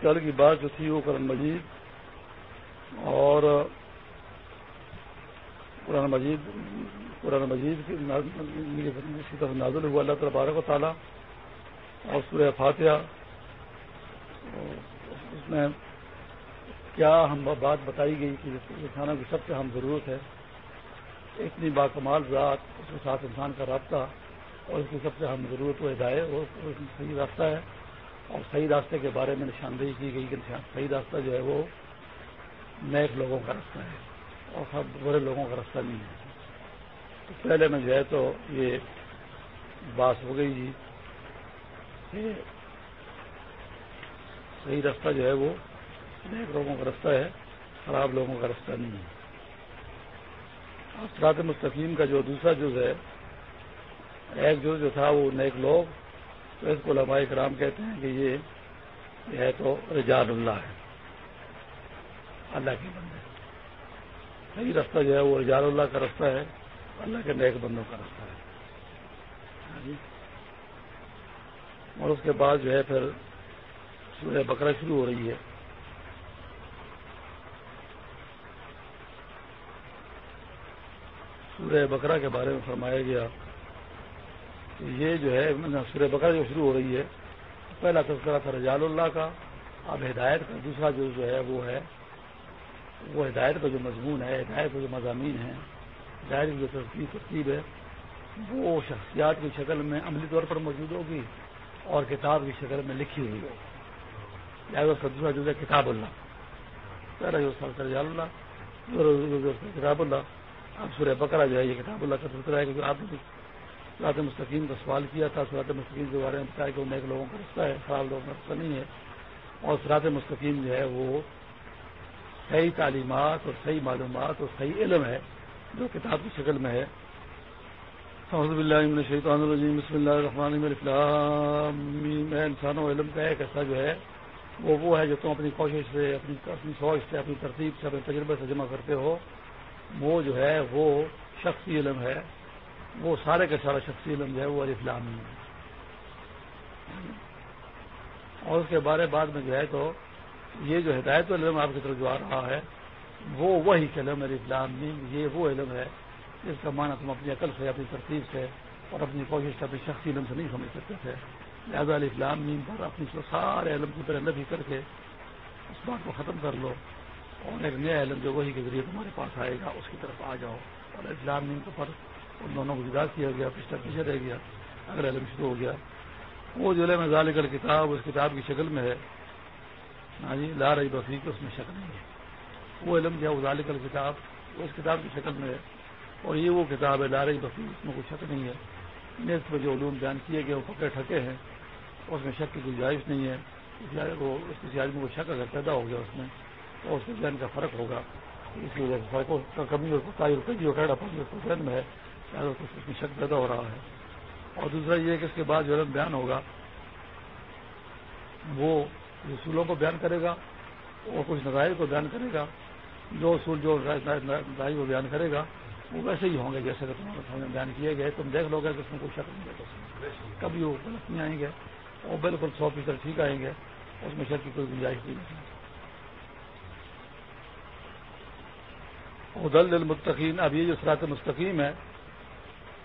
کل کی بات جو تھی وہ قرآن مجید اور قرآن مجید قرآن مجید کی طرف نازل ہوا۔ اللہ تبارک و تعالیٰ اور سورہ فاتحہ اس میں کیا ہم بات بتائی گئی کہ انسانوں کی سب سے ہم ضرورت ہے۔ اتنی باکمال ذات، اس کے ساتھ انسان کا رابطہ اور اس کی سب سے ہم ضرورت و ہدایت وہ صحیح راستہ ہے۔ اور صحیح راستے کے بارے میں نشاندہی کی گئی کہ صحیح راستہ جو ہے وہ نیک لوگوں کا راستہ ہے اور سب برے لوگوں کا راستہ نہیں ہے۔ تو پہلے میں جو ہے تو یہ بات ہو گئی جی کہ صحیح راستہ جو ہے وہ نیک لوگوں کا راستہ ہے، خراب لوگوں کا راستہ نہیں ہے۔ افراد مستقیم کا جو دوسرا جز ہے، ایک جز جو تھا وہ نیک لوگ تو اس کو علماء کرام کہتے ہیں کہ یہ ہے تو رجال اللہ ہے۔ اللہ کے بندے صحیح رستہ جو ہے وہ رجال اللہ کا رستہ ہے۔ اللہ کے نیک بندوں کا رستہ ہے۔ ہاں جی۔ اور اس کے بعد جو ہے پھر سورہ بکرا شروع ہو رہی ہے۔ سورہ بکرا کے بارے میں فرمایا گیا۔ یہ جو ہے سورہ بکرا جو شروع ہو رہی ہے، پہلا تذکرہ تھا رجال اللہ کا، اب ہدایت کا، دوسرا جو جو ہے وہ ہے، وہ ہدایت کا جو مضمون ہے، ہدایت کا جو مضامین ہیں، ہدایت کی جو تصدیق ترتیب ہے، وہ شخصیات کی شکل میں عملی طور پر موجود ہوگی اور کتاب کی شکل میں لکھی ہوئی ہوگی۔ لہٰذا اس کا دوسرا جو ہے کتاب اللہ۔ پہلا جو رجال اللہ کتاب اللہ۔ اب سورہ بکرا جو ہے، یہ کتاب اللہ کا سلسلہ ہے، کیونکہ آپ نے سرات مستقیم کا سوال کیا تھا سرات مستقیم کے بارے میں بتایا کہ وہ نیک لوگوں کا رستہ ہے، خراب لوگوں کا رستہ نہیں ہے۔ اور سرات مستقیم جو ہے وہ صحیح تعلیمات اور صحیح معلومات اور صحیح علم ہے، جو کتاب کی شکل میں ہے۔ الرجیم، بسم اللہ الرحمن میں انسانوں علم کا ایک ایسا جو ہے وہ وہ ہے جو تم اپنی کوشش سے، اپنی اپنی سوچ سے، اپنی ترتیب سے، اپنے تجربے سے جمع کرتے ہو۔ وہ جو ہے وہ شخصی علم ہے۔ وہ سارے کا سارا شخصی علم جو ہے وہ اسلامی ہے۔ اور اس کے بارے بعد میں جو ہے تو یہ جو ہدایت علم آپ کی طرف جو آ رہا ہے، وہ وہی علم ہے اسلام یہ وہ علم ہے جس کا معنی تم اپنی عقل سے، اپنی ترتیب سے اور اپنی کوشش سے، اپنی شخصی علم سے نہیں سمجھ سکتے تھے۔ لہٰذا علیہ اسلام نیم پر اپنی سارے علم کی طرح نفی کر کے اس بات کو ختم کر لو اور ایک نیا علم جو وہی کے ذریعے تمہارے پاس آئے گا، اس کی طرف آ جاؤ۔ اور اسلام نیم کے پر ان دونوں کو جدا کیا گیا پچھلا پیچھے رہ گیا، اگر علم شروع ہو گیا۔ وہ جو علم ذالکل کتاب اس کتاب کی شکل میں ہے ہاں جی لا رہی بفیق اس میں شک نہیں ہے۔ وہ علم جو ہے، وہ ذالکل کتاب اس کتاب کی شکل میں ہے۔ اور یہ وہ کتاب ہے، لا رہی بفیق اس میں کوئی شک نہیں ہے۔ نیز میں جو علوم بیان کیے گئے، وہ پکڑے ٹھکے ہیں۔ اس میں شک کی گنجائش نہیں ہے۔ اس کسی آدمی کو شک اگر پیدا ہو گیا اس میں اور اس کے ذہن کا فرق ہوگا۔ اس کی وجہ سے فرقوں کا کمی اور ذہن میں ہے۔ اس میں شک پیدا ہو رہا ہے۔ اور دوسرا یہ کہ اس کے بعد جو علم بیان ہوگا۔ وہ اصولوں کو بیان کرے گا، اور کچھ نظائر کو بیان کرے گا۔ جو اصول، جو نظائر کو بیان کرے گا، وہ ویسے ہی ہوں گے جیسے کہ تمہارے سامنے بیان کیے گئے۔ تم دیکھ لو گے کہ اس میں کوئی شک نہیں ہے۔ کبھی وہ غلط نہیں آئیں گے، اور بالکل سو فیصد ٹھیک آئیں گے۔ اس میں شک کی کوئی گنجائش نہیں ادل المتقین اب یہ جو سرات مستقیم ہے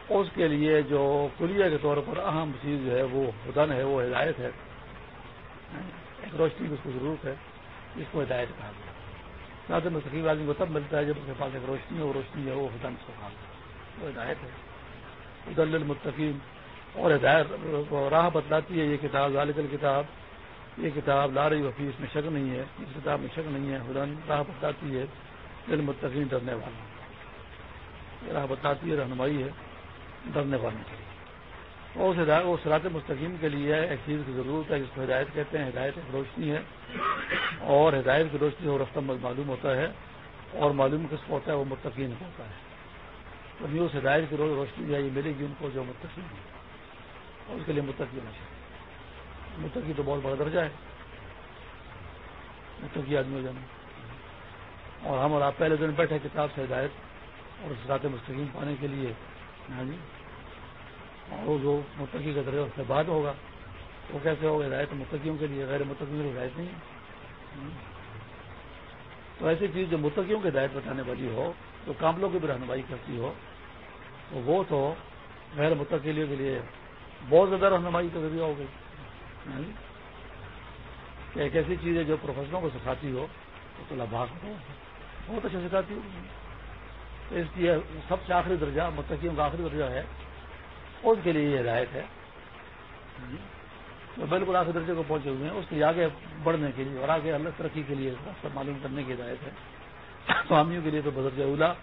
اس کے لیے جو کلیہ کے طور پر اہم چیز جو ہے، وہ ہدن ہے، وہ ہدایت ہے۔ ایک روشنی کی اس کو ضرورت ہے جس کو ہدایت کہا گیا۔ سرات مستقیم آدمی کو تب ملتا ہے جب اس کے پاس ایک روشنی ہے وہ روشنی ہے، وہ ہدن کو کہا گیا وہ ہدایت ہے۔ ادل المتقین اور ہدایت، راہ بتلاتی ہے یہ کتاب ذالکل کتاب یہ کتاب لا رہی وفی اس میں شک نہیں ہے۔ اس کتاب میں شک نہیں ہے، ہدن راہ بتلاتی ہے۔ دل متقین ڈرنے والا۔ راہ بتاتی ہے، رہنمائی ہے۔ ڈرنے والوں کے لیے۔ اور اس سرات مستقیم کے لیے ایک چیز کی ضرورت ہے، جس کو ہدایت کہتے ہیں۔ ہدایت ایک روشنی ہے۔ اور ہدایت کی روشنی اور رفتہ معلوم ہوتا ہے۔ اور معلوم کس کو ہوتا ہے؟ وہ متقین کو ہوتا ہے۔ تو اس ہدایت کی روشنی ہے، یہ ملے گی ان کو جو متقین ہے اور اس کے لیے متقی ہونا چاہیے متقی تو بہت بڑا درجہ ہے۔ متقی آدمی ہو جانا۔ اور ہم اور آپ پہلے دن بیٹھے کتاب سے ہدایت اور اس رات مستقیم پانے کے لیے۔ ہاں جی۔ اور وہ جو متقی کا درجہ اس کے بعد ہوگا، وہ کیسے ہوگا؟ ہدایت متقیوں کے لیے، غیر متقیوں کی ہدایت نہیں ہے۔ تو ایسی چیز جو متقیوں کی ہدایت بتانے والی ہو، جو کاملوں کی بھی رہنمائی کرتی ہو، تو وہ تو غیر متقلیوں کے لیے بہت زیادہ رہنمائی کا ذریعہ ہو گئی ہاں جی۔ کہ ایک ایسی چیز ہے جو پروفیسروں کو سکھاتی ہو، تو طلبا کو بہت اچھا سکھاتی ہو۔ اس لیے سب سے آخری درجہ، متقیوں کا آخری درجہ ہے۔ اس کے لیے یہ ہدایت ہے۔ جو بالکل آخری درجے کو پہنچے ہوئے ہیں۔ اس کے آگے بڑھنے کے لیے اور آگے اللہ ترقی کے لیے راستہ معلوم کرنے کی ہدایت ہے۔ سوامیوں کے لیے تو بدرج اولا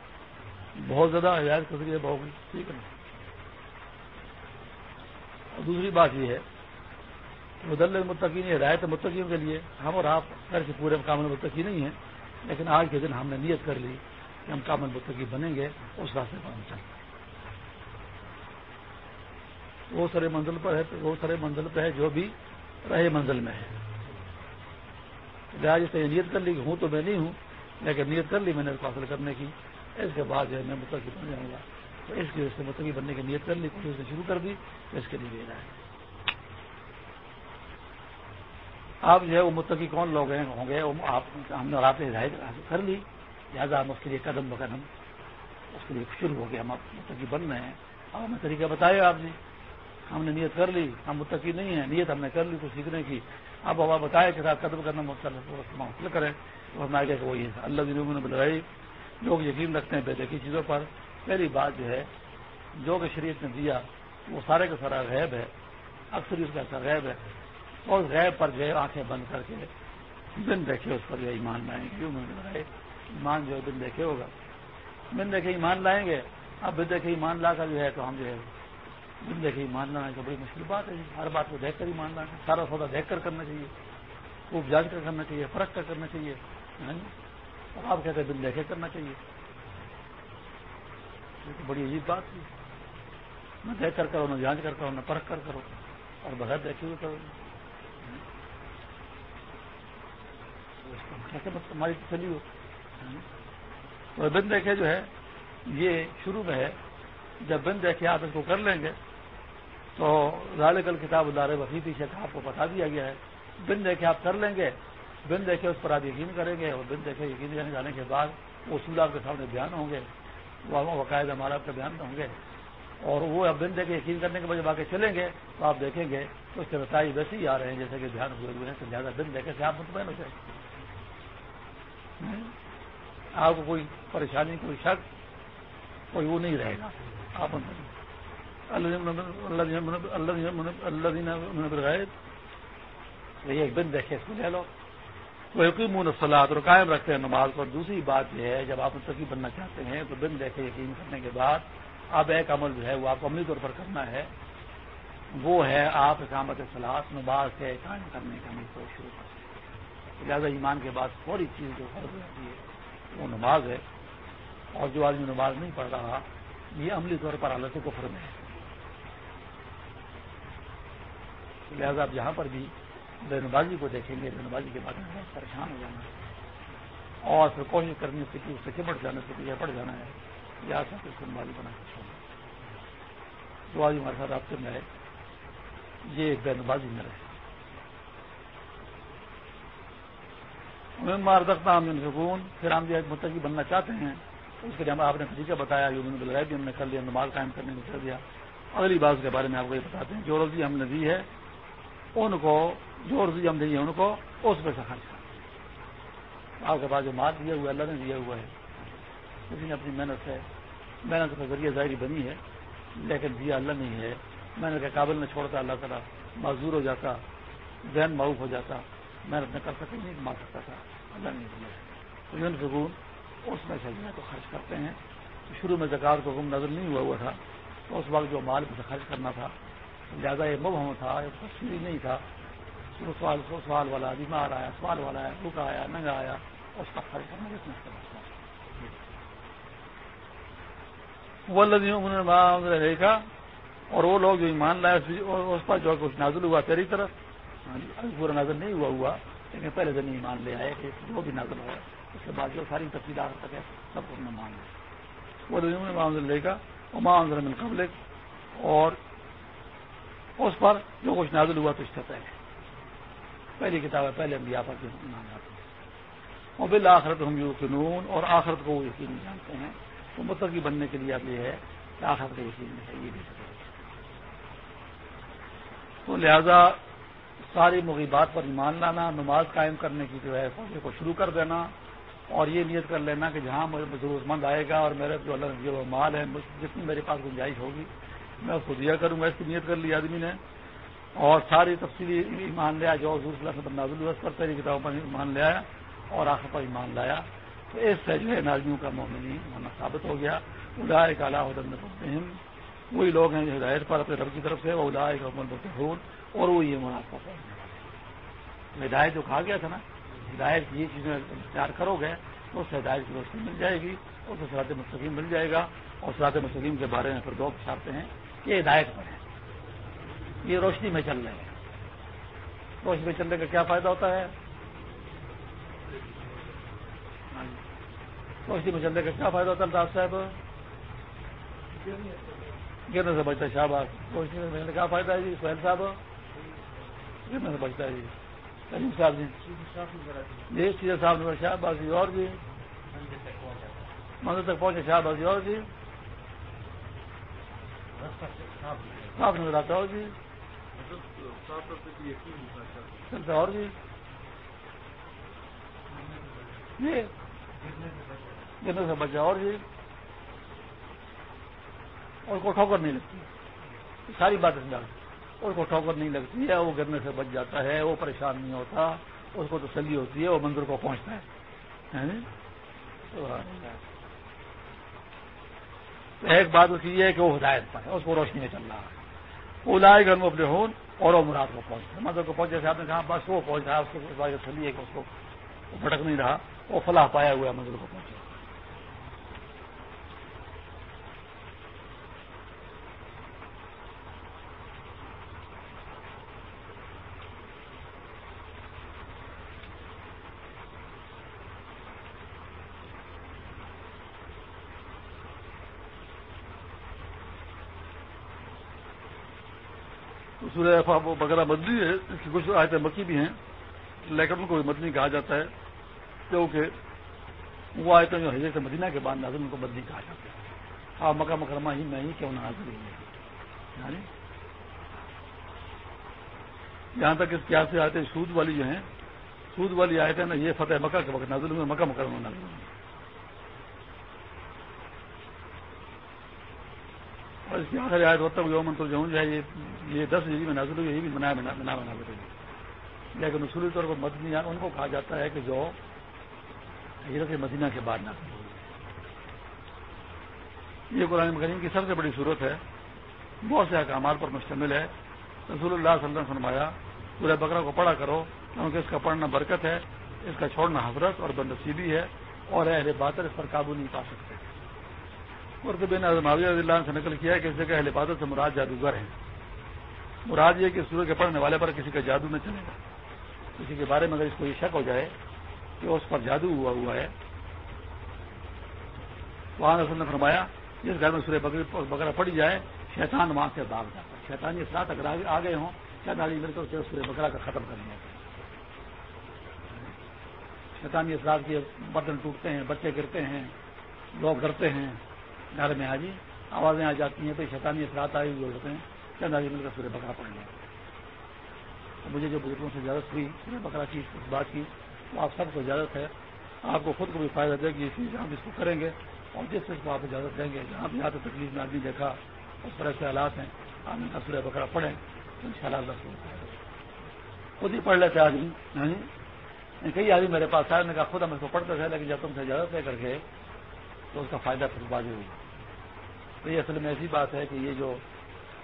بہت زیادہ ہدایت کر سکے بہت ٹھیک ہے۔ اور دوسری بات یہ ہے مدل متقین ہدایت متقیوں کے لیے۔ ہم اور آپ گھر کے پورے کامل متقی نہیں ہیں، لیکن آج کے دن ہم نے نیت کر لی۔ کہ ہم کامل متقی بنیں گے، اس راستے پر ہم چلیں۔ وہ سرے منزل پر ہے، وہ سرے منزل پہ ہے، جو بھی رہے منزل میں ہے۔ لہٰذا نیت کر لی کہ ہوں تو میں نہیں ہوں، لیکن نیت کر لی میں نے اس کو حاصل کرنے کی۔ اس کے بعد جو ہے میں متقی بن جاؤں گا۔ تو اس کی وجہ سے متقی بننے کی نیت کر لی کچھ اس نے شروع کر دی، تو اس کے لیے دے ہے۔ آپ جو ہے وہ متقی کون لوگ ہیں؟ ہوں گے آپ ہم نے آپ نے ہدایت کر لی۔ لہٰذا ہم اس کے لیے قدم بقدم اس کے لیے شروع ہو گیا ہم آپ متقی بن رہے ہیں۔ اور ہمیں طریقہ بتایا آپ نے۔ ہم نے نیت کر لی، ہم متقی نہیں ہیں، نیت ہم نے کر لی کچھ سیکھنے کی۔ اب ہوا بتایا کہ قدم کرنا مختلف کریں۔ تو ہم آگے کہ وہی ہے اللہ دنوں نے بلوائی لوگ یقین رکھتے ہیں بے دیکھی چیزوں پر۔ پہلی بات جو ہے، جو کہ شریعت نے دیا، وہ سارے کا سارا غیب ہے۔ اکثر اس کا ایسا غیب ہے۔ اور غیب پر جو ہے، آنکھیں بند کر کے بن دیکھے اس پر جو ایمان لائیں گے۔ کیوں بلائے ایمان جو ہے بن دیکھے ہوگا۔ بن دیکھے ایمان لائیں گے، اب بن دیکھے ایمان لا کر جو ہے تو ہم جو ہے بن دیکھے ایمان لانا تو بڑی مشکل بات ہے۔ ہر بات کو دیکھ کر ایمان لانا، سارا سودا دیکھ کر کرنا چاہیے۔ خوب جانچ کر کرنا چاہیے، فرق کر کرنا چاہیے۔ ہاں جی؟ آپ کہتے ہیں دل دیکھے کرنا چاہیے۔ یہ تو بڑی عجیب بات تھی نہ دیکھ کر کرو، نہ جانچ کر کرو، نہ پرکھ کر کرو، اور بغیر دیکھے ہوئے کرو۔ ہاں جی؟ کیسے ہماری چلی ہو تو بن دیکھے جو ہے، یہ شروع میں ہے، جب بن دیکھے آپ اس کو کر لیں گے، تو ظال کل کتاب ادارے وسیع پیچھے آپ کو بتا دیا گیا ہے۔ بن دیکھے آپ کر لیں گے بن دیکھے اس پر آپ یقین کریں گے اور بن دیکھے یقین کرنے جانے کے بعد وہ اصول آپ کے سامنے بیان ہوں گے وہ باقاعدہ ہمارا آپ کے بیان ہوں گے۔ اور وہ اب بن دیکھے یقین کرنے کے بعد جب آگے چلیں گے، تو آپ دیکھیں گے تو اس کے نتائج ویسے ہی آ رہے ہیں، جیسے کہ دھیان ہوئے ہوئے ہیں، تو زیادہ بن دیکھے سے آپ مطمئن ہو جائیں؟ آپ کو کوئی پریشانی، کوئی شک، کوئی وہ نہیں رہے گا۔ آپ اللہ اللہ ایک بن دیکھے اس کو لے لو۔ وہ یقین منسلات اور قائم رکھتے ہیں نماز پر۔ دوسری بات یہ ہے، جب آپ متقی بننا چاہتے ہیں، تو بن دیکھے یقین کرنے کے بعد اب ایک عمل جو ہے، وہ آپ کو عملی طور پر کرنا ہے۔ وہ ہے آپ اقامت سلاد نماز کے قائم کرنے کا عمل کو شروع کرتے لہٰذا ایمان کے بعد تھوڑی چیز جو فرض رہتی ہے۔ وہ نماز ہے اور جو آدمی نماز نہیں پڑھ رہا، یہ عملی طور پر حالت کو فرم ہے۔ لہذا آپ یہاں پر بھی بے نمازی کو دیکھیں گے بے نمازی کے بارے میں پریشان ہو جانا ہے اور پھر کوشش کرنی سے کہ اس سے چمٹ جانے سے پیچھے پڑ جانا ہے، یا سب اس کو نمازی بنا کر چھوڑنا۔ جو آج ہمارے ساتھ رابطے میں ہے، یہ بے نمازی میں رہے۔ مار رکھتا ہم سکون پھر ہم جو ایک متقی بننا چاہتے ہیں۔ اس کے لیے ہم آپ نے طریقہ بتایا جو انہوں نے بھی ہم نے کر لیا، نماز قائم کرنے کو کر دیا۔ اگلی بات کے بارے میں آپ کو یہ بتاتے ہیں۔ جو روزی ہم نے دی ہے، ان کو جو روزی ہم دی ہے، ان کو اس پہ سے خرچ آپ کے پاس جو مال دیا ہوا اللہ نے دیا ہوا ہے۔ کسی نے اپنی محنت سے محنت کا ذریعہ ظاہری بنی ہے، لیکن دیا اللہ نہیں ہے۔ محنت کے قابل میں چھوڑتا، اللہ تعالیٰ معذور ہو جاتا، ذہن معروف ہو جاتا۔ محنت نہ کر سکے نہیں کما سکتا تھا، اللہ نہیں دیا۔ تو سکون اس میں سے جو ہے تو خرچ کرتے ہیں۔ شروع میں زکات کو حکم نظر نہیں ہوا ہوا تھا، تو اس وقت جو مال پہ خرچ کرنا تھا، زیادہ یہ مبہم تھا ایک تصویری نہیں تھا۔ سوال سو سوال والا بیمار آیا، سوال والا آیا، بھوکا آیا، ننگا آیا، اس کا خرچ کرنا کس میں وہ لذیذ دیکھا اور وہ لوگ جو ایمان لائے اس پر جو کچھ نازل ہوا تیری طرف ابھی پورا نازل نہیں ہوا ہوا، لیکن پہلے دن ایمان لے آئے کہ وہ بھی نازل ہوا۔ اس کے بعد جو ساری تفصیلات ہاں تک ہے، سب کو مان لیا۔ وہ لے گا۔ اور ماں من قبل اور اس پر جو کچھ نازل ہوا، تو اس سے پہلے۔ پہلی کتاب ہے، پہلے انبیاء پر ایمان لاتے ہیں۔ اور بال آخرت ہم یو فنون اور آخرت کو وہ یقین جانتے ہیں۔ تو متقی بننے کے لیے اب یہ ہے کہ آخرت کا یقین ہے، یہ بھی تو لہذا ساری مغیبات پر ایمان لانا، نماز قائم کرنے کی جو ہے فوجے کو شروع کر دینا اور یہ نیت کر لینا کہ جہاں ضرورت مند آئے گا اور میرے جو اللہ جو مال ہے جتنی میرے پاس گنجائش ہوگی، میں اس کو دیا کروں گا، اس کی نیت کر لی آدمی نے۔ اور ساری تفصیلی ایمان لیا جو حضور صلی اللہ سے بندہ الوس پر تیری کتابوں پر ایمان لے آیا اور آخر پر ایمان لایا۔ تو اس سے جو ہے نازمیوں کا مومنی ہونا ثابت ہو گیا۔ ادا کا اللہ وہی لوگ ہیں جو ہدایت پر اپنے رب کی طرف سے وہ ادا کا حمل اور وہ یہ مناسب ہے۔ ہدایت جو کہا گیا تھا نا، ہدایت یہ چیزیں اختیار کرو گے، تو اس سے ہدایت کی روشنی مل جائے گی اس سے سرات مستقیم مل جائے گا۔ اور سرات مستقیم کے بارے میں پھر دو چاہتے ہیں کہ ہدایت پر ہے یہ روشنی میں چل رہے ہیں۔ روشنی میں چلنے کا کیا فائدہ ہوتا ہے؟ روشنی میں چلنے کا کیا فائدہ ہوتا ہے الطاف صاحب؟ گرنے سے بچتا ہے شاہباز روشنی میں ملنے کا فائدہ ہے جی؟ سہیل صاحب؟ گرنے سے بچتا ہے جی کریم صاحب جی جی صاحب نے شاہ بازی اور جی مندر تک پہنچے، شاہ بازی اور جی صاف نظر آتا ہو جی چلتا اور جی گرنے سے بچا اور جی اور کو ٹھوکر نہیں لگتی۔ ساری باتیں اس کو ٹھوکر نہیں لگتی ہے، وہ گرنے سے بچ جاتا ہے، وہ پریشان نہیں ہوتا، اس کو تسلی ہوتی ہے، وہ منظر کو پہنچتا ہے۔ ایک بات اس کی یہ ہے کہ وہ ہدایت پر ہے، اس کو روشنی میں چل رہا ہے۔ وہ لائے گھر میں اپنے ہون اور وہ مراد کو پہنچتا ہے۔ منظر کو پہنچے سے آپ نے کہا، بس وہ پہنچ رہا ہے، اس کو تسلی ہے کہ اس کو بھٹک نہیں رہا، وہ فلاح پایا ہوا ہے، منظر کو پہنچا سورہ وغیرہ بدلی ہے، اس کی کچھ آیتیں مکی بھی ہیں، لیکن ان کو بھی مدنی کہا جاتا ہے، کیونکہ وہ آیتیں جو حضرت مدینہ کے بعد نازل ان کو بدلی کہا جاتا ہے۔ ہاں مکہ مکرمہ ہی میں ہی کیوں نہ حاضر ہے؟ یعنی جہاں تک اس کی سے آتے سود والی جو ہیں، سود والی آیتیں نا یہ فتح مکہ کے وقت نازل ہوئے مکہ مکرمہ نازل ہوئے اس کی آخری آیت ہوتا ہے یومن تو جو ہے، یہ دس ڈگری میں نازل ہوئی یہ بھی بنا بنا بنا لیکن اصولی طور پر مدنی ان کو کہا جاتا ہے کہ جو حضرت مدینہ کے بعد نازل ہوئی۔ یہ قرآن کریم کی سب سے بڑی صورت ہے۔ بہت سے احکامات پر مشتمل ہے۔ رسول اللہ صلی اللہ علیہ وسلم فرمایا پورے بکرا کو پڑھا کرو، کیونکہ اس کا پڑھنا برکت ہے، اس کا چھوڑنا حضرت اور بندسیبی ہے اور اہل باتر اس پر قابو نہیں پا سکتے۔ اور بین معاویہ اللہ سے نقل کیا ہے کہ اس جگہ اہل سے مراد جادوگر ہیں۔ مراد یہ کہ سورج کے پڑھنے والے پر کسی کا جادو نہ چلے گا۔ کسی کے بارے میں اگر اس کو یہ شک ہو جائے کہ اس پر جادو ہوا ہوا ہے وہاں رسول نے فرمایا، جس گھر میں سورج بکرا پڑی جائے، شیطان وہاں سے بھاگ جاتا ہے۔ شیطانی اثرات اگر آ گئے ہوں شاید آگے مل کر سورج بکرا کا ختم کر لیا شیطانی اثرات کے برتن ٹوٹتے ہیں، بچے گرتے ہیں، لوگ ڈرتے ہیں۔ گھر میں آ جی آوازیں آ جاتی ہیں تو شیطانی اثرات آئی ہوئے ہوتے ہیں۔ چند آگے مل کر سورہ بکرا پڑ لیا مجھے جو بزرگوں سے اجازت ہوئی، سورہ بکرا کی اس بات کی، وہ آپ سب کو اجازت ہے۔ آپ کو خود کو بھی فائدہ دے گی چیز آپ اس کو کریں گے، اور جس چیز کو آپ اجازت دیں گے، جہاں بھی آتے تکلیف میں آدمی دیکھا، اس طرح سے حالات ہیں۔ آپ کا سورہ بکرا پڑھیں، تو ان شاء اللہ اللہ خود ہی پڑھ لیتے آدمی کئی آدمی میرے پاس آئے نے کہا، خود ہم اس کو پڑھتے تھے، لیکن جب تم سے اجازت لے کر کے تو اس کا فائدہ پھر بازی ہوگا۔ تو یہ اصل میں ایسی بات ہے کہ یہ جو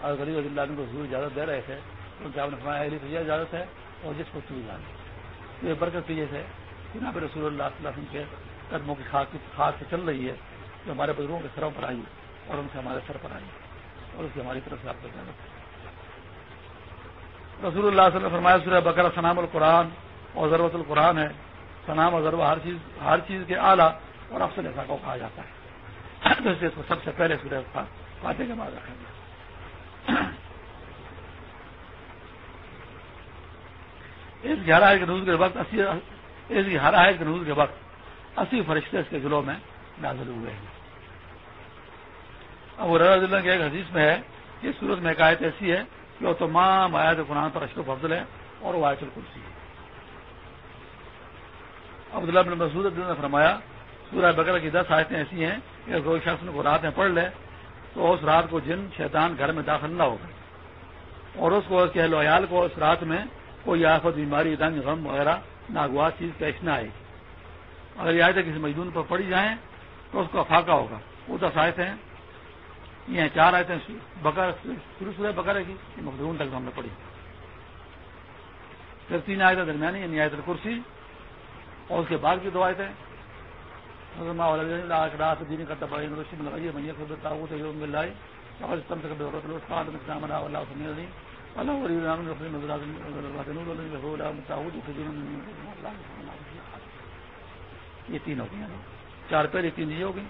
غریب عدل کو ضرور اجازت دے رہے تھے کیونکہ آپ نے فرمایا تو یہ اجازت ہے اور جس کو چیز تو یہ برکت کی جیسے جناب رسول اللہ صلی اللہ علیہ وسلم کے قدموں کی خاص سے چل رہی ہے، جو ہمارے بزرگوں کے سروں پر آئی اور ان سے ہمارے سر پر آئی اور اس کی ہماری طرف سے آپ کو اجازت ہے۔ رسول اللہ صلی اللہ علیہ فرمایا، سورہ بکرا سنام القرآن اور ضرورت القرآن ہے۔ سنام اور ضرور ہر چیز ہر چیز کے اعلیٰ اور افسر ایسا کو کہا جاتا ہے۔ تو اس کو سب سے پہلے سورہ فاتح کے بعد رکھا گیا اس کی ہر آئے کے نوز کے وقت اسی اس کی ہر کے نوز کے وقت اسی فرشتے اس کے ضلعوں میں نازل ہوئے ہیں۔ اب وہ رضا اللہ کے ایک حدیث میں ہے کہ صورت میں ایک ایسی ہے کہ وہ تمام آیات قرآن پر اشرف افضل ہے اور وہ آیت الکرسی ہے۔ عبداللہ بن مسعود نے فرمایا سورہ بکرا کی دس آیتیں ایسی ہیں کہ کوئی شخص کو رات میں پڑھ لے تو اس رات کو جن شیطان گھر میں داخل نہ ہوگا اور اس کو کہ عیال کو اس رات میں کوئی آفت بیماری، دنگ، غم وغیرہ، ناگوار چیز پیش نہ آئے۔ اگر یہ آیتیں کسی مجدور پر پڑی جائیں تو اس کو افاقہ ہوگا۔ وہ دس آیتیں یہ چار آیتیں بکر شروع سے بکرے کی مخدون تک ہم نے پڑھی۔ پھر تین آیتیں درمیانی یعنی آیت الکرسی اور اس کے بعد کی دو آیتیں۔ یہ تین ہو گئی چار پہلے تین یہ ہو گئی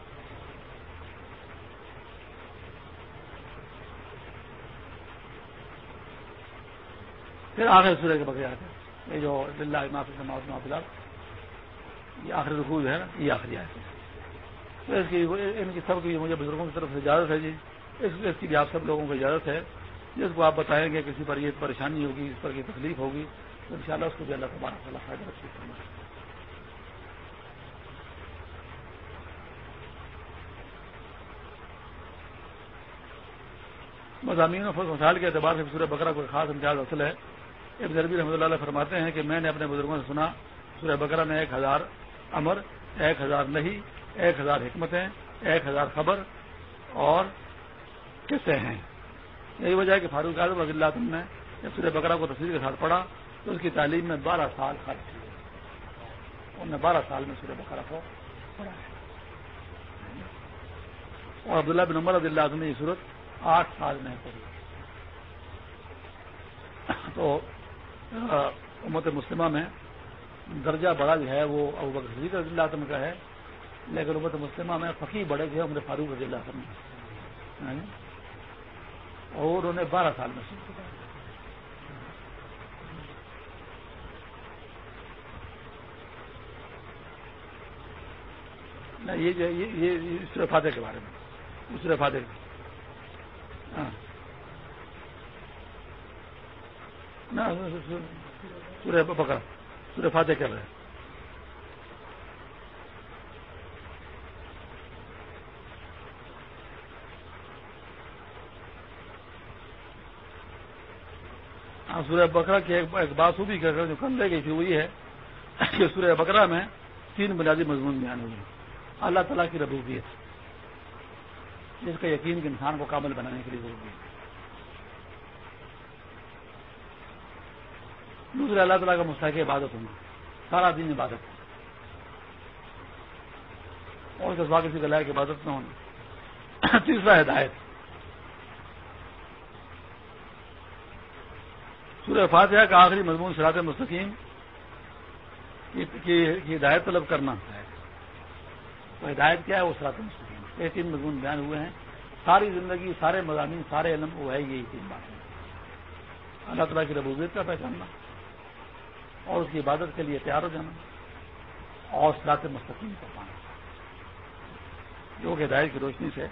پھر آخر سورہ کے بغیر آتے یہ جو بلّہ معافی سے یہ آخری رکوع ہے نا، یہ آخری آئے تو اس کی ان کی سب کی مجھے بزرگوں کی طرف سے اجازت ہے جی۔ اس اس کی بھی آپ سب لوگوں کو اجازت ہے۔ جس کو آپ بتائیں گے کسی پر یہ پریشانی ہوگی، اس پر یہ تکلیف ہوگی، تو ان شاء اللہ اس کو بھی اللہ تبارک اللہ فائدہ رکھے مضامین و مسائل کے اعتبار سے سورہ بکرا کو خاص امتیاز حاصل ہے۔ ابن نربی رحمۃ اللہ فرماتے ہیں کہ میں نے اپنے بزرگوں سے سنا، سورہ بکرا میں ایک ہزار امر، ایک ہزار نہیں ایک ہزار حکمتیں، ایک ہزار خبر، اور کسے ہیں؟ یہی وجہ ہے کہ فاروق اعظم رضی اللہ تم نے جب سورہ بکرا کو تصویر کے ساتھ پڑھا تو اس کی تعلیم میں بارہ سال خرچ کیے۔ انہوں نے بارہ سال میں سورہ بکرا کو پڑھا ہے۔ اور عبداللہ بن عمر رضی اللہ نے یہ صورت آٹھ سال میں پڑھی۔ تو امت مسلمہ میں درجہ بڑا جو ہے وہ ابو بکر صدیق رضی اللہ عنہ کا ہے، لیکن امت مسلمہ میں فقی بڑے جو ہے عمر فاروق رضی اللہ عنہ۔ ہاں جی؟ اور انہوں نے بارہ سال میں سن یہ جو یہ سورہ فاتح کے بارے میں۔ سورہ فاتح ہاں۔ سورہ بکرا سورہ فاتح کر رہے ہیں۔ ہاں سورہ بکرا کی ایک بات خوبی کر جو کل لے گئی تھی، وہی ہے کہ سورہ بکرا میں تین بنیادی مضمون بیان ہوئی اللہ تعالیٰ کی ربوبیت، جس کا یقین کہ انسان کو کامل بنانے کے لیے ضروری ہے۔ دوسرے اللہ تعالیٰ کا مستحق عبادت ہونا۔ سارا دن عبادت اور جذبہ کسی کا لائق عبادت نہ ہونا۔ تیسرا ہدایت۔ سورہ فاتحہ کا آخری مضمون سرات مستقیم کی ہدایت طلب کرنا۔ ہے تو ہدایت کیا ہے؟ وہ سرات مستقیم۔ یہ تین مضمون بیان ہوئے ہیں۔ ساری زندگی، سارے مضامین، سارے علم، وہ ہے یہی تین باتیں۔ اللہ تعالیٰ کی ربوبیت کا پہچاننا۔ اور اس کی عبادت کے لیے تیار ہو جانا اور سرات مستقیم کر پانا۔ جو کہ ہدایت کی روشنی سے۔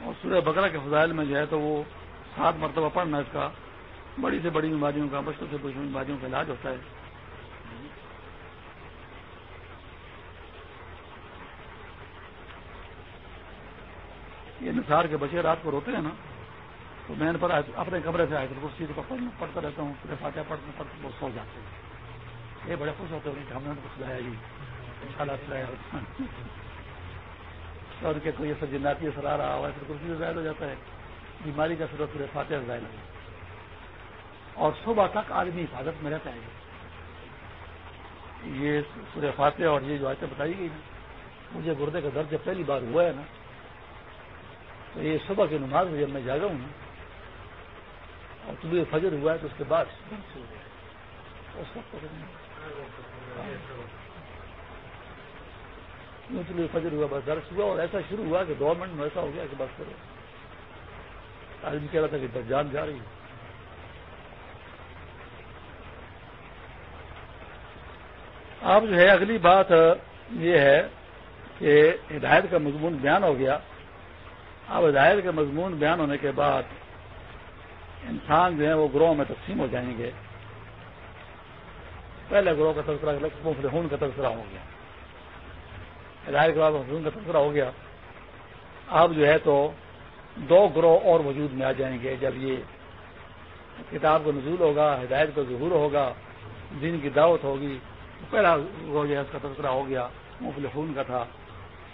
اور سورہ بکرا کے فضائل میں جو ہے تو وہ سات مرتبہ پڑھنا اس کا بڑی سے بڑی بیماریوں کا بچوں سے بڑی بیماریوں کا علاج ہوتا ہے۔ یہ نثار کے بچے رات کو روتے ہیں نا۔ تو میں ان پر اپنے کمرے سے آئے تھے کرسی پڑھتا رہتا ہوں، پورے فاتحہ پڑھتے پڑھتے وہ سو جاتے ہیں۔ یہ بڑے خوش ہوتے ہیں کہ ہم نے ان کو سلایا جی۔ سلایا اور ان کے کوئی ایسا جناتی اثر آ رہا ہوا ہے کرسی سے ظاہر ہو جاتا ہے۔ بیماری کا سر پورے فاتح ظاہر ہو اور صبح تک آدمی حفاظت میں رہتا ہے۔ یہ سورہ فاتح اور یہ جو آیتیں بتائی گئی نا مجھے گردے کا درد جب پہلی بار ہوا ہے نا، تو یہ صبح کی نماز میں جب میں جاگا ہوں نا اور طلوع فجر ہوا ہے تو اس کے بعد اس وقت طلوع فجر ہوا، بس درس ہوا اور ایسا شروع ہوا کہ گورنمنٹ میں ایسا ہو گیا کہ بس کرو۔ آدمی کہہ رہا تھا کہ جان جا رہی ہے۔ اب جو ہے، اگلی بات یہ ہے کہ ہدایت کا مضمون بیان ہو گیا۔ اب ہدایت کا مضمون بیان ہونے کے بعد انسان جو ہے وہ گروہ میں تقسیم ہو جائیں گے۔ پہلے گروہ کا تذکرہ خون کا تذکرہ ہو گیا۔ ہدایت کے بعد خون کا تذکرہ ہو گیا۔ اب جو ہے تو دو گروہ اور وجود میں آ جائیں گے۔ جب یہ کتاب کا نزول ہوگا، ہدایت کا ظہور ہوگا، دین کی دعوت ہوگی پہلا گروہ جو ہے اس کا تذکرہ ہو گیا مفل خون کا تھا۔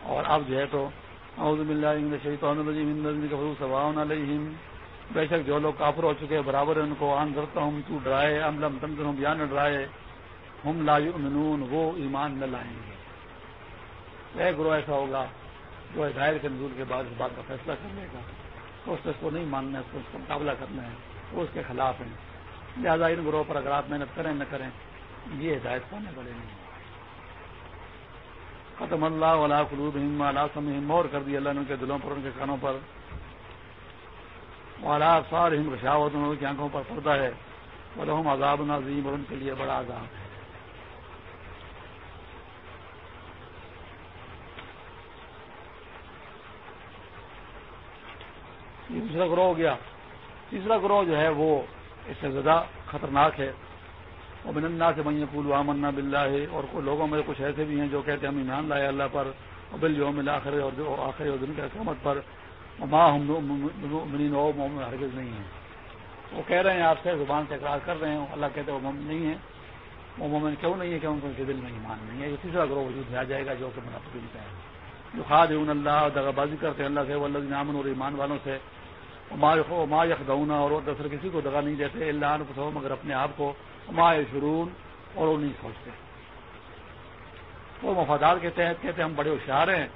اور اب جو ہے تو بے شک جو لوگ کافر ہو چکے برابر ان کو آن کرتا ہوں تو ڈرائے؟ املم تم ہم بیان ڈرائے؟ ہم لا یؤمنون، وہ ایمان نہ لائیں گے۔ ایک گروہ، ایسا ہوگا جو ہدایت کے نزول کے بعد اس بات کا فیصلہ کر لے گا۔ تو اس کو نہیں ماننا ہے، اس کو اس کا مقابلہ کرنا ہے۔ وہ اس کے خلاف ہیں۔ لہٰذا ان گروہ پر اگر آپ محنت کریں، نہ کریں، یہ ہدایت پانے والے نہیں ختم اللہ علیہ قلوب اللہ سم مور کر دی اللہ نے ان کے دلوں پر، ان کے کانوں پر۔ والا سار ہند رشاوت کی آنکھوں پر پڑتا ہے۔ بولو عذاب نظیم اور ان کے لیے بڑا عذاب۔ ہے یہ دوسرا گروہ ہو گیا۔ تیسرا گروہ جو ہے وہ اس سے زیادہ خطرناک ہے۔ اور بننا سے میں پول امنا بلّہ ہے اور لوگوں میں کچھ ایسے بھی ہیں جو کہتے ہیں ہم ایمان لائے اللہ پر بل جو آخر اور آخر دن کے حکومت پر۔ ماں ہم مومن ہرگز نہیں ہیں۔ وہ کہہ رہے ہیں آپ سے، زبان سے اقرار کر رہے ہیں، اللہ کہتے ہیں وہ مومن نہیں ہے وہ مومن کیوں نہیں ہے کہ ان کے دل میں ایمان نہیں ہے؟ یہ تیسرا گروہ وجود میں آ جائے گا جو کہ منافقین کا ہے۔ جو خاد اللہ دغا بازی کرتے ہیں اللہ سے اللہ نامن اور ایمان والوں سے۔ ما یخدونا اور دوسرے کسی کو دگا نہیں دیتے اللہ پسو مگر اپنے آپ کو ما شرون اور وہ نہیں سوچتے۔ وہ مفادات کے تحت کہتے ہیں ہم بڑے ہوشیار ہیں۔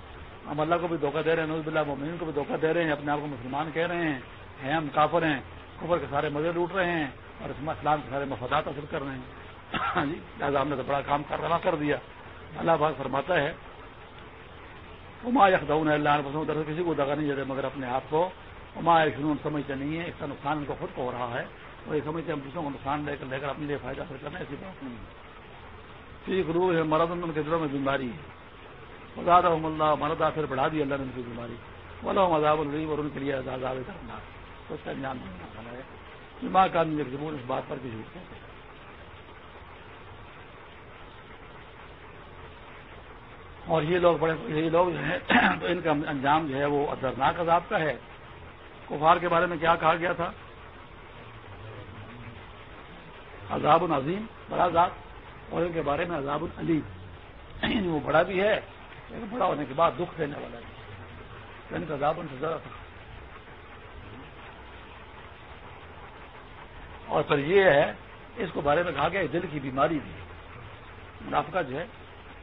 ہم اللہ کو بھی دھوکہ دے رہے ہیں نوز بلّہ ممین کو بھی دھوکہ دے رہے ہیں، اپنے آپ کو مسلمان کہہ رہے ہیں ہیں ہم کافر ہیں، کفر کے سارے مزے لوٹ رہے ہیں اور اسلام کے سارے مفادات حاصل کر رہے ہیں۔ جی لہٰذا ہم نے تو بڑا کام کر رہا کر دیا۔ اللہ بات فرماتا ہے ما یخدون اللہ پسند کسی کو دگا نہیں دیتے مگر اپنے آپ کو۔ ہمارے جنون سمجھتے نہیں ہے اس کا نقصان ان کو خود کو ہو رہا ہے۔ اور یہ سمجھتے ہیں، ہم دوسروں کو نقصان لے کر لے کر اپنے لیے فائدہ حاصل کرنا ایسی بات نہیں ہے۔ ٹھیک روح ہے مرد ان کے دلوں میں بیماری ہے۔ مزاد اللہ مردا پھر بڑھا دی اللہ نے ان کی بیماری. بولا مذاب الریم اور ان کے لیے آزاد کرنا تو اس کا انجام نہیں ہے. دماغ کا ضرور اس بات پر بھی جھوٹ ہے. اور یہ لوگ بڑے یہ لوگ جو ہیں، تو ان کا انجام جو ہے وہ ادرناک عذاب کا ہے. کفار کے بارے میں کیا کہا گیا تھا؟ عذاب العظیم، بڑا عذاب. اور ان کے بارے میں عذاب العلیم یعنی وہ بڑا بھی ہے لیکن بڑا ہونے کے بعد دکھ دینے والا بھی ان کا عذاب ان سے زیادہ تھا اور پھر یہ ہے اس کو بارے میں کہا گیا دل کی بیماری بھی ہے منافقہ جو ہے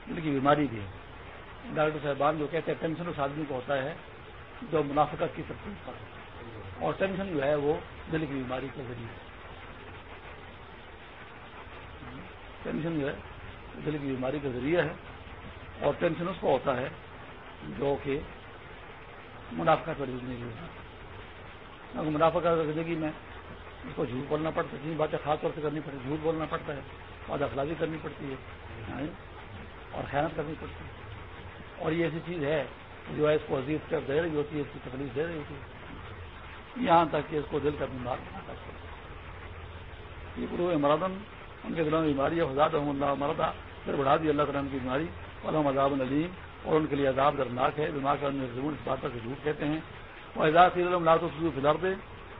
دل کی بیماری بھی ہے ڈاکٹر صاحبان جو کہتے ہیں ٹینشن اس آدمی کو ہوتا ہے جو منافقت کی تکلیف پر اور ٹینشن جو ہے وہ دل کی بیماری کے ذریعے ٹینشن جو ہے دل کی بیماری کا ذریعہ ہے اور ٹینشن اس کو ہوتا ہے جو کہ منافع پر زندگی ہوتا منافع کا زندگی میں اس کو جھوٹ بولنا پڑتا ہے جن باتیں خاص طور سے کرنی پڑتی جھوٹ بولنا پڑتا ہے اور اخلاقی کرنی پڑتی ہے یعنی اور خیانت کرنی پڑتی ہے۔ اور یہ ایسی چیز ہے جو ہے اس کو عزیز کر دے رہی ہوتی ہے، اس کی تکلیف دے رہی ہوتی ہے۔ یہاں تک کہ اس کو دل کا بیمار بنا سکتے یہ گرو مردن ان کے دلوں میں بیماری ہے حضاد اللہ مردہ پھر بڑھا دی اللہ تعالیٰ کی بیماری۔ علم عذاب العلیم، اور ان کے لیے عذاب درناک ہے۔ دماغ کا اس بات پر جھوٹ کہتے ہیں۔ وہ اعزاز علم لا تو فلر دے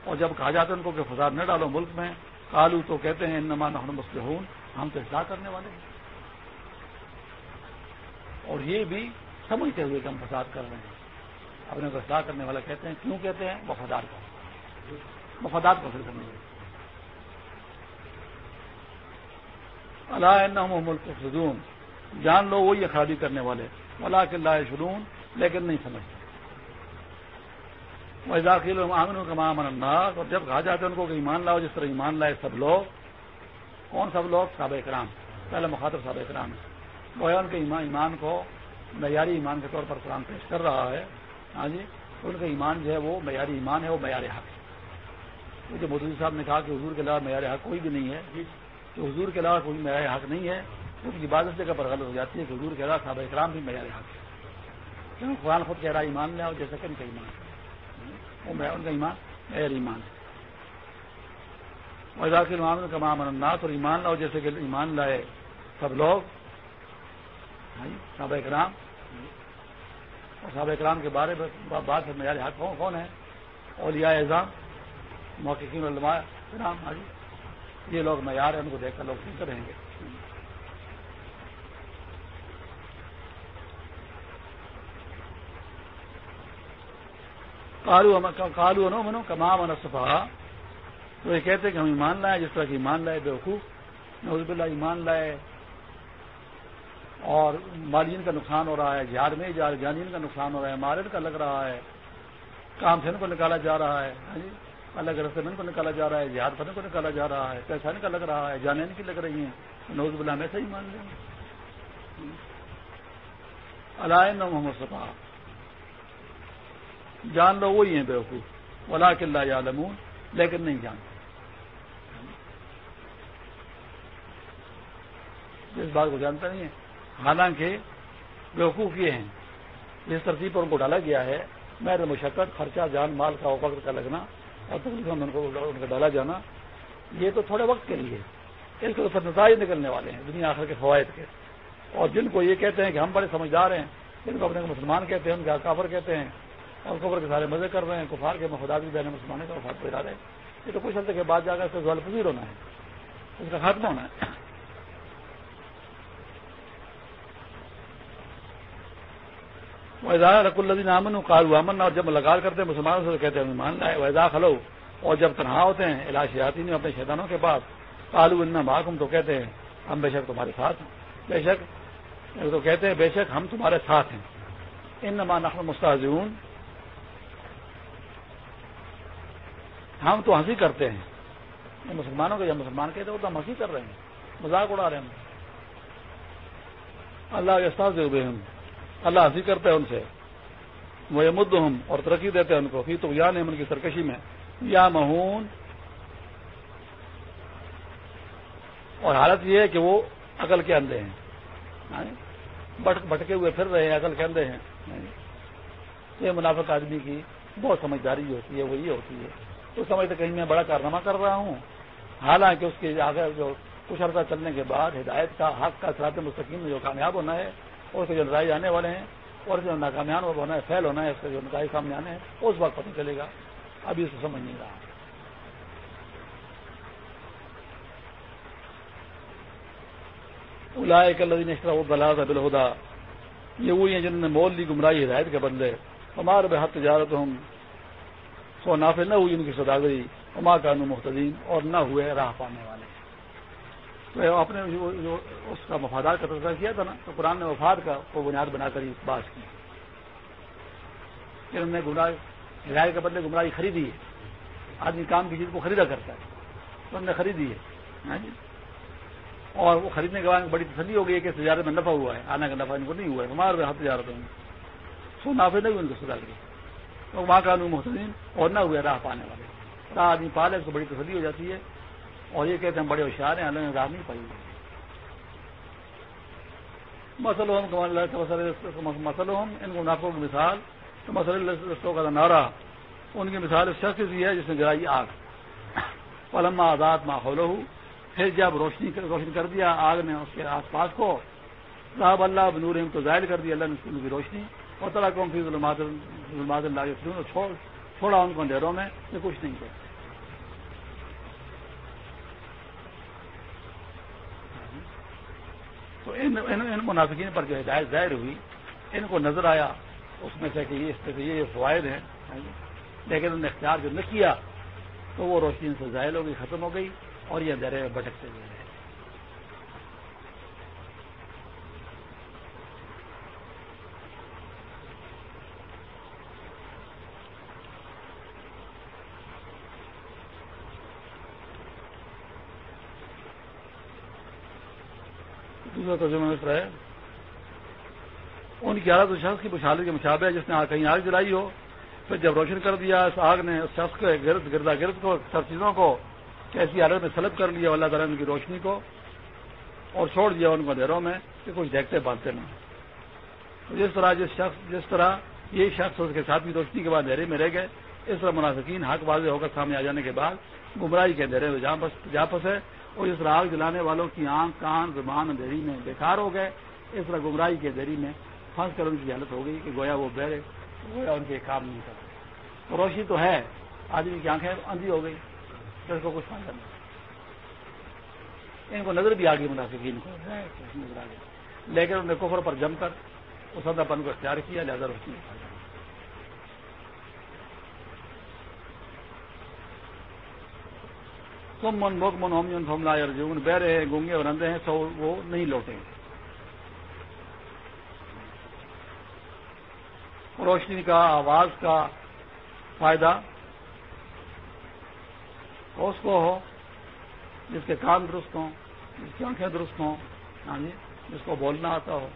اور جب کہا جاتا ہے ان کو کہ فساد نہ ڈالو ملک میں کالو تو کہتے ہیں، انما نحن مسلحون ہم تو اصلاح کرنے والے ہیں۔ اور یہ بھی سمجھتے ہوئے کہ ہم فساد کر رہے ہیں۔ اپنے کو اصلاح کرنے والا کہتے ہیں، کیوں کہتے ہیں؟ وفادار کا وفادار کو حاصل کرنے اللہ ملک سدون جان لو وہی اخرادی کرنے والے۔ اللہ کے اللہ شرون لیکن نہیں سمجھتے۔ وہ داخل آنگنوں کا ماں مناس اور جب کہا جاتا ہے ان کو کہ ایمان لاؤ، جس طرح ایمان لائے سب لوگ، کون سب لوگ؟ صاب اکرام پہلے مخاطب صاب اکرام وہ ان کے ایمان کو معیاری ایمان کے طور پر قرآن پیش کر رہا ہے۔ ہاں جی ان کا ایمان جو ہے وہ معیاری ایمان ہے، وہ معیار حق ہے۔ جو مودودی صاحب نے کہا کہ حضور کے علاوہ معیار حق کوئی بھی نہیں ہے۔ کہ حضور کے علاوہ کوئی معیار حق نہیں ہے۔ ان کی جی جگہ پر غلط ہو جاتی ہے کہ حضور کہہ رہا صاحب اکرام بھی معیار حق کیوں قرآن خود کہہ رہا ایمان لے جیسا کہ ان کا ایمان وہ ان کا ایمان معیار ایمان ہے۔ اور کے ایمان کا مام اناس اور ایمان لاؤ، جیسے کہ ایمان لائے سب لوگ۔ ہاں جی، صحابہ اکرام اور صحابہ اکرام کے بارے میں بات ہے معیار حق کون کون ہے اولیاء اعظام محققین، علماء کرام۔ ہاں جی یہ لوگ معیار ہیں، ان کو دیکھ کر لوگ سنتے رہیں گے۔ کالو کالو انو منو کمام انصفا تو یہ کہتے ہیں کہ ہم ایمان لائے، جس طرح کی ایمان لائے بے وقوف نوزب اللہ ایمان لائے، اور مالین کا نقصان ہو رہا ہے جہار میں جانین کا نقصان ہو رہا ہے مالن کا لگ رہا ہے، کام سے ان کو نکالا جا رہا ہے ہاں جی؟ الگ رستے میں ان کو نکالا جا رہا ہے، جہاد پڑھنے کو نکالا جا رہا ہے، پیسہ کا لگ رہا ہے جانین کی لگ رہی ہیں۔ نوز بلا میں سے ہی مان لیں۔ علائن محمد صفا۔ جان لو وہی ہیں بیوقوف۔ ولا کلّہ یا لیکن نہیں جانتے۔ اس بات کو جانتا نہیں ہے۔ حالانکہ بیوقوف یہ ہیں، جس ترتیب پر ان کو ڈالا گیا ہے میرے مشقت، خرچہ، جان، مال کا وقت کا لگنا اور تکلیف میں ان کو ان کا ڈالا جانا، یہ تو تھوڑے وقت کے لیے۔ اس کے تو نتائج نکلنے والے ہیں، دنیا آخر کے فوائد کے۔ اور جن کو یہ کہتے ہیں کہ ہم بڑے سمجھدار ہیں، جن کو اپنے کو مسلمان کہتے ہیں، ان کا کافر کہتے ہیں اور قبر کے سارے مزے کر رہے ہیں، کفار کے مفادات بھی دینے مسلمان کا وفات پہ رہے ہیں یہ تو کچھ ہفتے کے بعد جا کر اس کا پذیر ہونا ہے۔ اس کا خاتمہ ہونا ہے۔ ویزا رق الدین امن کالو امن اور جب ملاقات کرتے ہیں مسلمانوں سے کہتے ہیں مان لائے۔ ویزا خلو اور جب تنہا ہوتے ہیں علاج یاتی نے اپنے شیطانوں کے پاس کالو ان محکم تو کہتے ہیں، ہم بے شک تمہارے ساتھ ہیں۔ بے شک، تو کہتے ہیں، بے شک ہم تمہارے ساتھ ہیں۔ ان نما نقل مستحزون ہم تو ہنسی کرتے ہیں۔ مسلمانوں کو جب مسلمان کہتے ہیں وہ تو ہم ہنسی کر رہے ہیں۔ مذاق اڑا رہے ہیں اللہ کے ساتھ ہم۔ اللہ ہنسی کرتے ہیں ان سے۔ وہ مد ہم اور ترقی دیتے ہیں ان کو۔ پھر تو یا نہیں ان کی سرکشی میں۔ یا مہون۔ اور حالت یہ ہے کہ وہ عقل کے اندھے ہیں۔ یعنی بھٹکے ہوئے پھر رہے ہیں، عقل کے اندھے ہیں۔ یعنی یہ منافق آدمی کی بہت سمجھداری ہوتی ہے وہ یہ ہوتی ہے۔ تو سمجھتے کہیں میں بڑا کارنامہ کر رہا ہوں۔ حالانکہ اس کے آگے جو کچھ عرصہ چلنے کے بعد ہدایت کا حق کا سرات مستقیم میں جو کامیاب ہونا ہے، اور اس کے جو نتائج آنے والے ہیں، اور جو ناکامیان ہونا ہے، فیل ہونا ہے، اس کے جو نتائج سامنے آنے ہیں، اس وقت پتہ چلے گا۔ ابھی اسے سمجھ نہیں رہا۔ الائے کلین وہ بلا بالہدا یہ وہی ہیں جنہوں نے مول لی گمراہی ہدایت کے بدلے۔ ہمارے بے حد تجارت ہوں سو نافع نہ ہوئی ان کی سوداگری اما کانو مختلف اور نہ ہوئے راہ پانے والے۔ تو آپ نے جو اس کا مفادات کا تذکرہ کیا تھا نا، تو قرآن نے وفاد کا کو بنیاد بنا کر اس بات کی۔ انہوں نے گمراہ ہدایت کے بدلے گمراہی خریدی ہے۔ آدمی کام کی چیز کو خریدا کرتا ہے۔ تو انہوں نے خریدی ہے۔ ہاں جی؟ اور وہ خریدنے کے بعد بڑی تسلی ہو گئی ہے کہ تجارت میں نفع ہوا ہے۔ آنے کا نفع ان کو نہیں ہوا ہے۔ ہمارے ہاتھ تجارت میں۔ سو نافع نہیں ان کو سزا گئی تو وہاں کا محترین اور نہ ہوئے راہ پانے والے۔ راہ آدمی پالے، اس کو بڑی تسلی ہو جاتی ہے۔ اور یہ کہتے ہیں بڑے ہوشیار ہیں اللہ نے راہ نہیں پائی۔ مسل ہم ان کو نافوں کی مثال۔ تو مسئلہ کا نعرہ، ان کی مثال اس شخص کی ہے جس نے گرائی آگ۔ پلما آزاد ماحول پھر جب روشنی روشن کر دیا آگ نے اس کے آس پاس کو صاحب اللہ بنور کو ظاہر کر دیا، اللہ نے ان کی روشنی۔ اور طرح کو ظلمات اللہ چھوڑا ان کو اندھیروں میں، یہ کچھ نہیں کیا۔ تو ان ان منافقین پر جو ہدایت ظاہر ہوئی، ان کو نظر آیا، اس میں سے کہ یہ اس سے یہ فوائد ہیں۔ لیکن انہوں نے اختیار جو نہ کیا، تو وہ روشنی سے ظاہر ہو گئی، ختم ہو گئی اور یہ اندھیرے میں بھٹکتے ہوئے دوسرا ترجمہ اس ہے۔ ان کی حالت اس شخص کی پچھالے کے مشابہ ہے، جس نے کہیں آگ جلائی ہو، پھر جب روشن کر دیا اس آگ نے اس شخص کے گرد، گردا گرد کو، سب چیزوں کو کیسی حالت میں سلب کر لیا، اللہ تعالیٰ ان کی روشنی کو، اور چھوڑ دیا ان کو اندھیروں میں کہ کچھ دیکھتے باندھتے نہیں جس طرح جس شخص، جس طرح یہ شخص اس کے ساتھ بھی روشنی کے بعد اندھیرے میں رہ گئے، اس طرح منافقین حق واضح ہو کر سامنے آ جانے کے بعد گمراہی کے اندھیرے میں جا پھنسے اور اس طرح آگ جلانے والوں کی آنکھ، کان، زبان، اندھیری میں بیکار ہو گئے۔ اس طرح گمراہی کے اندھیری میں پھنس کر ان کی حالت ہو گئی کہ گویا وہ بہرے گویا ان کے کام نہیں کر روشنی تو ہے، آدمی کی آنکھیں اندھی ہو گئی تو اس کو کچھ فائدہ نہیں۔ ان کو نظر بھی آ گئی، منافقین کو۔ نظر آ لیکن انہوں نے کفر پر جم کر، اس ادھا پن کو اختیار کیا، لہٰذا روشنی تم من بک من ہوم فملا ارجن بہرے ہیں گونگے اور اندھے ہیں، سو وہ نہیں لوٹیں۔ گے روشنی کا، آواز کا فائدہ اس کو ہو، جس کے کان درست ہوں، جس کی آنکھیں درست ہوں ہاں جی جس کو بولنا آتا ہو،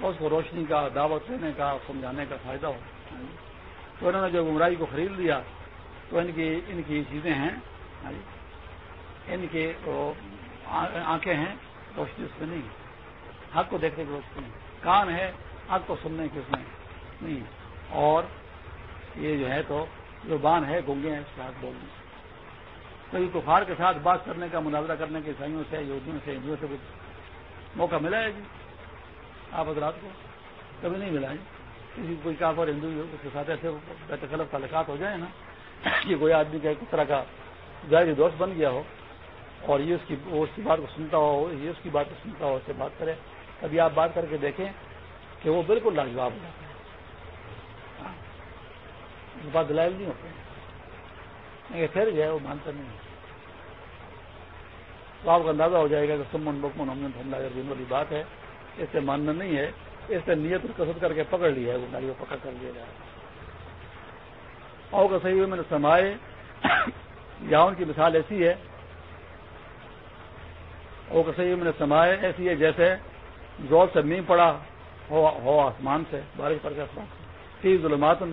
اس کو روشنی کا، دعوت دینے کا، سمجھانے کا فائدہ ہو۔ یعنی تو انہوں نے جو گمراہی کو خرید لیا، تو ان کی ان کی چیزیں ہیں۔ ہاں جی ان کے آنکھیں ہیں، روشنی اس میں نہیں حق کو دیکھنے کی روشنی کان ہے، حق کو سننے کی اس میں نہیں اور یہ جو ہے تو زبان ہے گنگے ہیں، اس کے ہاتھ بولنے کبھی کفار کے ساتھ بات کرنے کا، مناظرہ کرنے کے عیسائیوں سے، یہودیوں سے، ہندوؤں سے کچھ موقع ملا ہے جی؟ آپ حضرات کو؟ کبھی نہیں ملا ہے کسی کوئی کافر، ہندو اس کے ساتھ ایسے خلف تعلقات ہو جائیں نا، کہ کوئی آدمی کا ایک طرح کا ظاہری دوست بن گیا ہو اور یہ اس کی وہ اس کی بات کو سنتا ہو، یہ اس کی بات کو سنتا ہو، اس سے بات کرے۔ کبھی آپ بات کر کے دیکھیں کہ وہ بالکل لاجواب ہو جاتا ہے۔ ہاں۔ بات دلائل نہیں ہوتے۔ پھر جو ہے وہ مانتا نہیں تو آپ کو اندازہ ہو جائے گا کہ سمن، بکمن امن حملہ والی بات ہے۔ اس سے ماننا نہیں ہے۔ اس سے نیت کسر کر کے پکڑ لیا ہے۔ وہ گاڑی کو پکڑ کر لیا جائے اور صحیح ہوئے میں نے سمائے، یا ان کی مثال ایسی ہے او صحیح میں نے سمائے ایسی ہے جیسے زور سے مینگ پڑا ہو ہو آسمان سے، بارش پڑ کے آسمان سی ظلماتن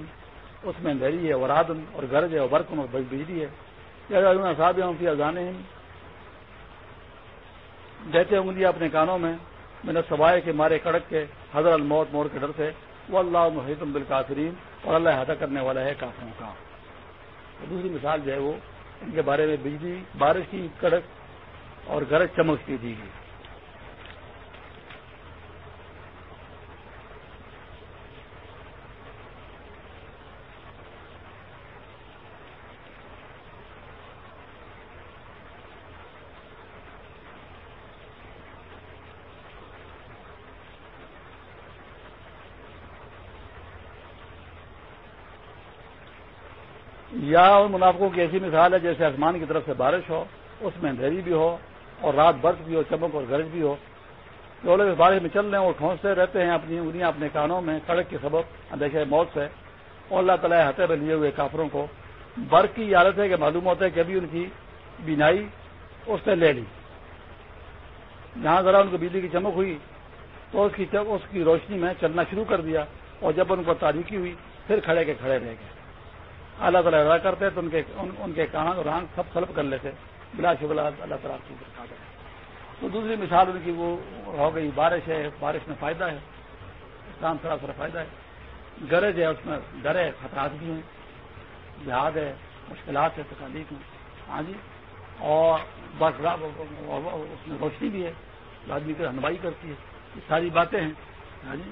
اس میں اندھیری ہے ورادن اور گرج ہے، اور برکن اور بجلی ہے۔ صاحب فی اذانے دیتے ہوں گی اپنے کانوں میں میں نے سوائے کے مارے کڑک کے حضر الموت مور کے ڈر سے وہ اللہ محیطم بالکافرین، اور اللہ احاطہ کرنے والا ہے کافروں کا۔ دوسری مثال جو ہے وہ، ان کے بارے میں بجلی، بارش کی کڑک اور گرج چمکتی دی گئی یا ان منافقوں کی ایسی مثال ہے جیسے آسمان کی طرف سے بارش ہو، اس میں اندھیری بھی ہو اور رات برف بھی ہو، چمک اور گرج بھی ہو۔ جو لوگ اس بارش میں چل رہے ہیں، وہ ٹھونستے رہتے ہیں اپنی انگلیاں اپنے کانوں میں سڑک کے سبب اندیشہ موت سے۔ اور اللہ تعالیٰ ہاتھے میں لیے ہوئے کافروں کو۔ برف کی عادت ہے کہ معلوم ہوتا ہے کہ ابھی ان کی بینائی اس نے لے لی۔ جہاں ذرا ان کو بجلی کی چمک ہوئی، تو اس کی اس کی روشنی میں چلنا شروع کر دیا۔ اور جب ان کو تاریخی ہوئی، پھر کھڑے کے کھڑے رہ گئے۔ اللہ تعالیٰ ادا کرتے تو ان کے ان کے کہاں اور آنکھ سب سلب کر لیتے۔ بلا شبلا اللہ تعالیٰ کی تو دوسری مثال ان کی وہ ہو گئی، بارش ہے، بارش میں فائدہ ہے۔ اسلام سراسر فائدہ ہے۔ گرج ہے، اس میں ڈر ہے، خطرات بھی ہیں۔ جہاد ہے، مشکلات ہے تکالیف ہیں۔ ہاں جی۔ اور بس اس میں روشنی بھی ہے۔ آدمی کی رہنمائی کرتی ہے۔ یہ ساری باتیں ہیں۔ ہاں جی۔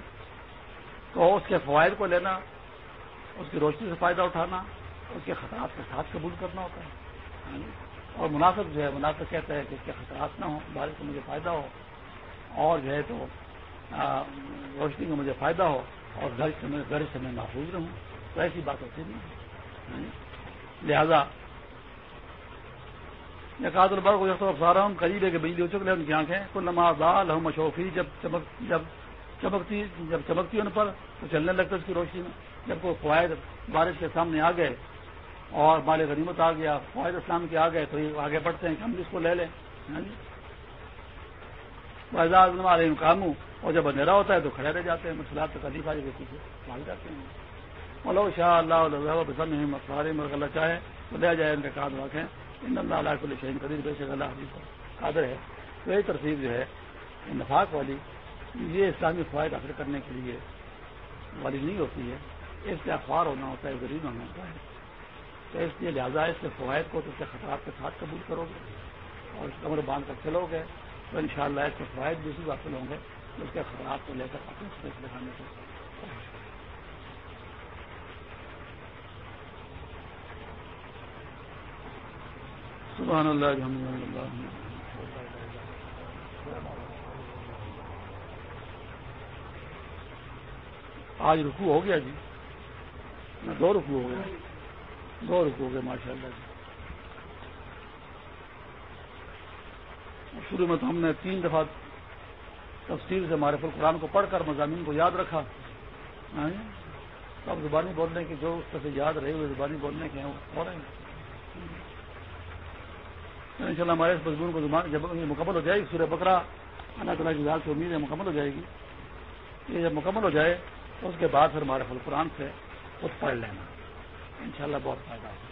تو اس کے فوائد کو لینا، اس کی روشنی سے فائدہ اٹھانا، اس کے خطرات کے ساتھ قبول کرنا ہوتا ہے۔ ہاں جی؟ اور مناسب جو ہے مناسب کہتا ہے کہ اس کے خطرات نہ ہوں بارش سے مجھے فائدہ ہو، اور جو ہے تو روشنی کا مجھے فائدہ ہو، اور گھر سے میں، گھر سے میں محفوظ رہوں، تو ایسی بات ہوتی نہیں ہاں جی؟ لہذا میں کہا البر کو جب افسارا ہوں قریب ہے کہ بجلی ہو چکے ان کی آنکھیں، تو نماز ہم مشوفی جب چمک، جب چمکتی جب چمکتی ان پر، تو چلنے لگتا اس کی روشنی میں۔ جب وہ فوائد بارش کے سامنے آ گئے اور مال غنیمت آ گیا، فوائد اسلام کے آ گئے، تو یہ آگے بڑھتے ہیں کہ ہم بھی اس کو لے لیں۔ ہاں جی۔ ہمارے کام ہوں اور جب اندھیرا ہوتا ہے تو کھڑے رہ جاتے ہیں مسئلات تو کدی فائدے دیتی ہے بھاگ جاتے ہیں۔ بولو شاہ اللہ پسند نہیں اللہ چاہے تو لے جائے، ان کا کاد واقع ان اللہ علیہ کو شہین قدیر بے شک اللہ حبیب قادر ہے۔ تو یہ ترتیب جو ہے نفاق والی، یہ اسلامی فوائد حاصل کرنے کے لیے والی نہیں ہوتی ہے۔ اس سے اخبار ہونا ہوتا ہے، غریب ہونا ہوتا ہے۔ تو اس لیے لہٰذا اس کے فوائد کو تو اس کے خطرات کے ساتھ قبول کرو گے اور اس کمر باندھ کر چلو گے تو ان شاء اللہ اس کے فوائد بھی اسی حاصل ہوں گے اس کے خطرات کو لے کر اپنے لگانے سے سبحان اللہ الحمد للہ آج رکو ہو گیا جی؟ دو رکو ہو گیا دو رکو گئے ماشاء اللہ جی شروع میں تو ہم نے تین دفعہ تفصیل سے ہمارے پھر قرآن کو پڑھ کر مضامین کو یاد رکھا۔ ہاں جی؟ اب زبانی بولنے کی جو اس طرح سے یاد رہے ہوئے زبانی بولنے کے ہیں، وہ ہو رہے ہیں۔ ان شاء اللہ ہمارے اس مضمون کو زبان جب مکمل ہو جائے گی، سورہ بکرا اللہ تعالیٰ کی ذات سے امید ہے مکمل ہو جائے گی۔ یہ جب مکمل ہو جائے، اس کے بعد پھر ہمارے فل قرآن سے خود پڑھ لینا۔ انشاءاللہ بہت فائدہ ہوگا۔